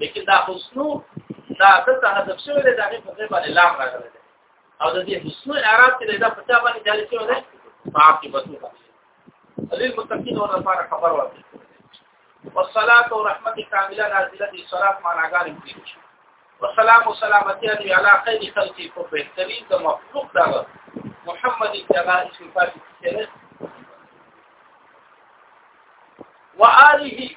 لیکن دا حسنو دا د هدف شوی دی دا نه په ځای باندې لام راغلی دی او د دې حسنو اعراب کې دا په چا باندې جاري شوی دی عاقبت دلیل متقین او لپاره خبر ورکړي والصلاه ورحمت کامله نازله دي صلاه معناګان دي والسلام والسلامتی علی علی خیر خلقی کو بهترین د مخلوق دا محمد تعالی اسم فاطمه وآله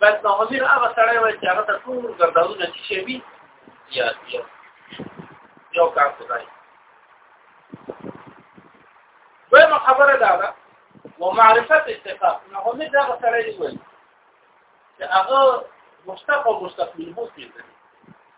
بس نو حضور هغه سړی وای چې هغه ته ټول ګردونه چې شي وي یا یا یو کار کوي دویمه خبره دا ده ومعرفت استقاق نو هم دا سره دی وایي چې هغه مشتق او مستقبل مو پیژني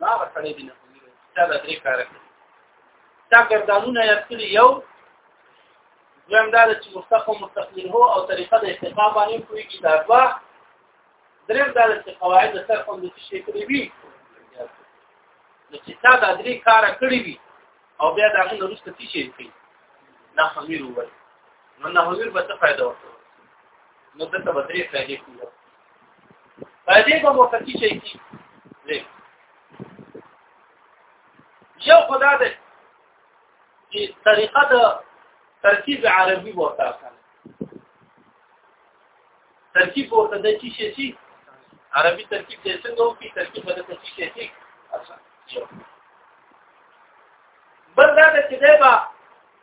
لا ورکړې دي نه کوي دا د درې کار کوي دا ګردانونه یې کړی یو دویم دا چې مستقو مستقیل هو او طریقه د استقامت باندې کوي کی دا دوا دریم دا چې قواعد د سر کوم د شي کړی وي نو چې تا دا درې کار کړی وي او بیا دا غن وروسته څه شي کوي نه خمیر وایي نو نه حضور به څه فائدہ ورته نو ته به درې فائدې کوي په دې کوم وخت کې شي کی لې یو خدا دې چې طریقه د ترکیب عربي ورته کړه ترکیب ورته د چی شي شي عربي ترکیب دې څنګه وکړي ترکیب د چی شي شي بل دا چې دا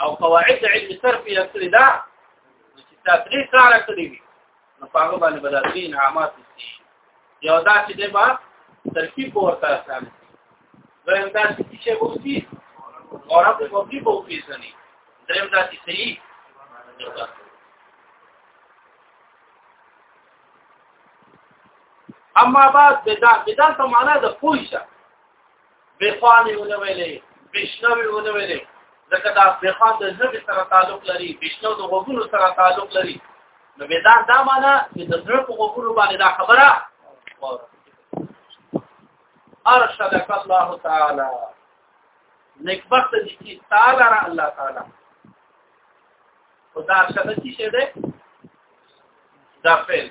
او قواعد علم صرف یې کړی دا چې تفریق کار کړی وي نو په هغه باندې بدلې انعامات دي یو دا چې د با ترکیب ورته آسان دي دویم دا چې چې ووتی او رب په دې په پیژنې دریم دا چې صحیح اما بعد بدعت بدعت معنا د پوښه بخواني ونه ویلې بشنوي ونه ویلې ځکه دا بخوان د ژبې سره تعلق لري بشنو د غوګونو سره تعلق لري نو به دا دا معنا چې د زړه په غوګونو باندې دا خبره ارشدک الله تعالی نکبت دې چې تعالی را الله تعالی او دا ارشد چې شه ده دا فعل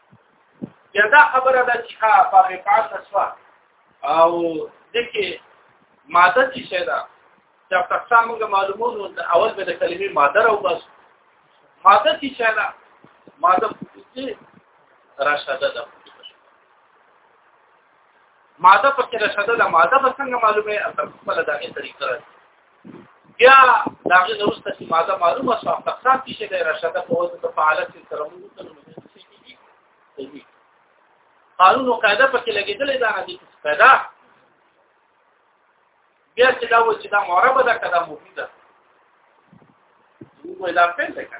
یا دا خبره ده چې ها په رفعت اسوا او دغه ماده چې شه ده چې تاسو موږ معلومونو د اول به د کلمې ماده راو بس ماده چې شه ده ماده چې راشده ده ماده په کې راشده ده ماده به څنګه معلومه اصل په لږه طریقه راځي بیا دا غي نوسته چې ماده معلومه شو په خاص کې شي د رشاده په واسطه د فعالیت سره موږ ته نو قانون او قاعده پکې لګیدلې دا نه دي پیدا بیا چې دا و چې دا معربه ده کدا مفیده موږ دا پیل کړه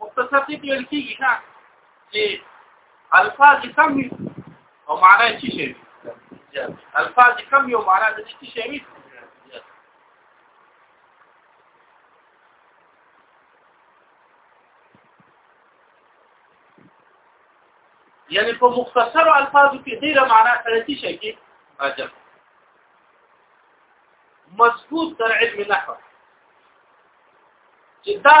مختصر دې ویل کېږي نه چې الفاظ کم او معنا یې څه شي الفاظ کم یو معنا د څه شي وي یعنی په مختصر الفاظو کې ډیره معنا سره څه شي کې راځي مضبوط در علم نحو چې دا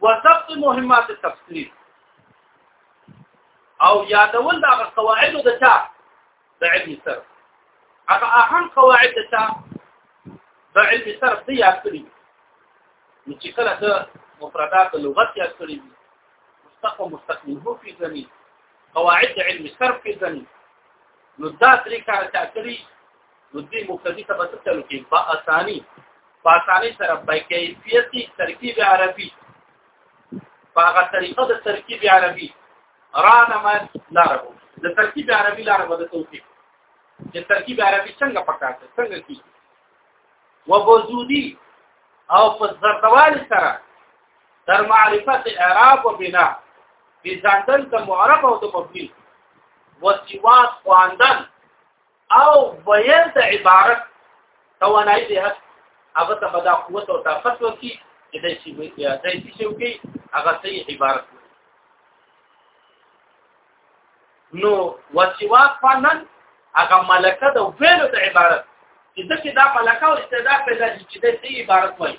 وضبط مهمات التفسير او یادول دا قواعد د چا د علم سر هغه اهم قواعد د چا د علم سر دی یاد کړی نو چې کله د مفردات لغت یاد کړی مستقو مستقیم هو فی ځنی قواعد علم سر فی ځنی نو دا طریقه چې کړی نو دې مبتدی ته بس چلو کې با اسانی با اسانی سره په کیفیتي ترکیب عربي هغه طریقه د ترکیب عربي رانا ما لارو د ترکیب عربي لارو د توفیق چې ترکیب عربي څنګه پکاته څنګه کی وبوزودي او په زردوال سره در معرفت اعراب و بنا بزاندل د معرب او د مبني وسیوات خواندن او بیان د عبارت توانای دی هغه ته بدا قوت او طاقت ورکی چې د شي د شي شو کې هغه صحیح عبارت نو وسوا فنن هغه ملکه د ویلو د عبارت چې دغه دا ملکه او استعداد پیدا شي چې د شي عبارت وایي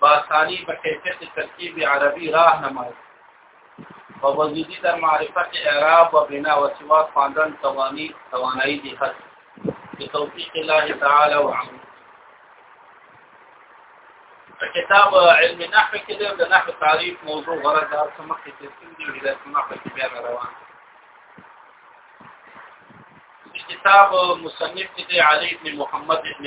باسانی په کیفیت ترکیب عربي راه نمایي په وجودي در معرفت اعراب و بنا و سوا خواندن توانی توانایی دی حد په توفیق الله تعالی و عمل کتاب علم نحو کې د نحو تعریف موضوع غره دار سمخ کې تفصیل دی د نحو کې بیا روان کتاب مصنف دی علی ابن محمد ابن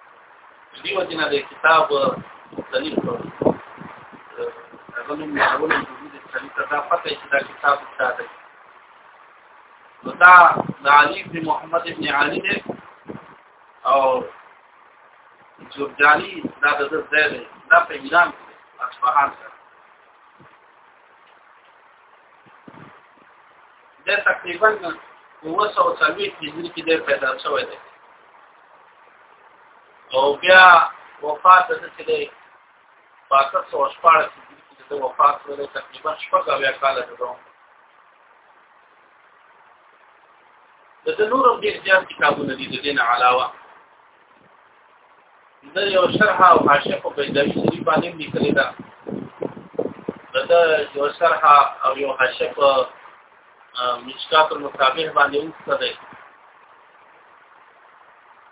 دیو جنا د کتاب مختلف هغه نوم معلومه د څلور ته پته چې دا کتاب څه دی نو دا د علي بن محمد ابن علي دی او جورجاني دا د ځای دی دا په ایران کې اصفهان کې دا تقریبا 930 هجری کې پیدا شوی دی او بیا وفات د څه دی پاتې سو شپاره چې د وفات ولې تقریبا شپږ اویا کال ده د دې نور هم ډیر زیات کتابونه دي د دې نه علاوه د یو شرح او حاشیه په بيداوی شریف باندې لیکلې ده د یو شرح او یو حاشیه په مشکات المصابيح باندې وکړه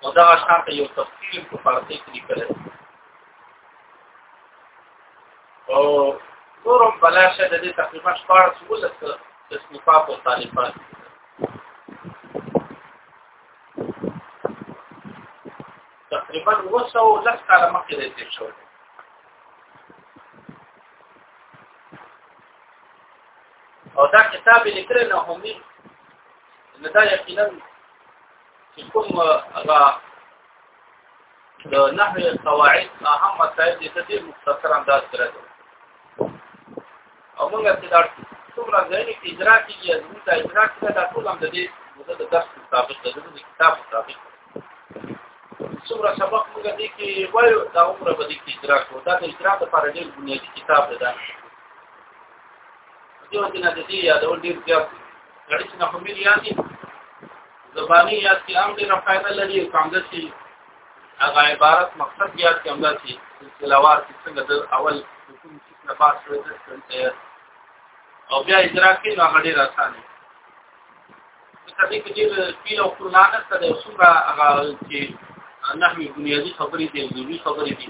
او دا شرط یو تفصیل په فارسی کې لیکل او نورم بلاشه د دې تقریبا 14 تصنیفات او طالبات تقریبا وسو لږ کاله مخکې راځي شو او دا کتاب لیکل نه همي نو دا یقینا چې کوم هغه د نحو قواعد اهم مسائل دي چې مختصر انداز سره دي او موږ چې دا څومره ځای کې اجرا کیږي موږ دا اجرا کړه دا ټول هم د دې مدد درس مطابق د دې کتاب مطابق څومره سبق موږ دې کې وایو دا عمره به دې کې اجرا کوو دا د اجرا لپاره ډېر بنیادی کتاب دی دې وجه نه دې یادول ډیر زیات دي نړۍ چې نحومیر یاد دي زبانی یاد کې هم ډېره فائدہ لري او څنګه چې هغه عبارت مقصد یاد کې همدا چې تلاوت څنګه د اول حکم چې نه پاس شوی د او بیا اجرا کې نو هغه ډېر آسان دي کله چې ډېر پیل او قران سره د څومره هغه چې نحوی بنیادی خبرې دي ضروري خبرې دي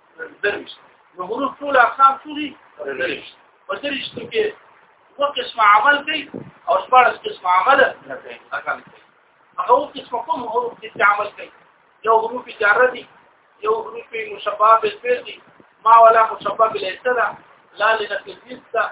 درش نو حروف ټول اقسام څو دي درش په درش کې یو قسم عمل کوي او شپږ قسم عمل نه کوي هغه یو قسم کوم حروف دي چې عمل کوي یو حروف جره دي یو حروف مشباب الفعل دي ما ولا مشباب الاستدعاء لا لنفسيستا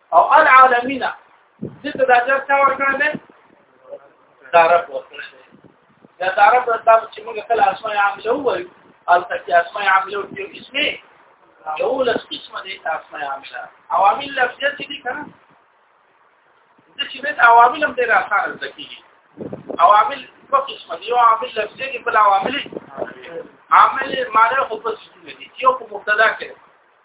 او العالمین دې ته دا چې څا ورکړل دي دا رب ورکړل دي دا دا رب دا چې موږ کله اسماء عامله وایو او تکي اسماء عامله یو اسمه یو لس قسمه دي اسماء عامله عوامل لفظي دي کنه د چې بیت عوامل هم ډېر اسانه ځکیږي عوامل په قسمه دي عوامل لفظي دي بل عوامل عامل معنی خو په څه دي یو په مبتدا کې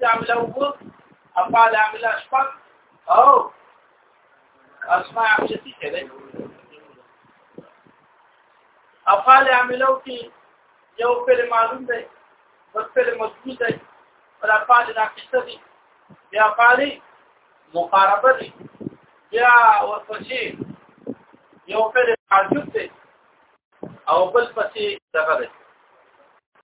تعملوا وو افعال عامله شپږ او اسماء عامله څه ده افعال عامله کې یو فعل معلوم دی بل فعل مضبوط دی پر افعال ناقصه دي بیا افعال مقاربه دي بیا ورپسې یو فعل معجب دی او بل پسې دغه دی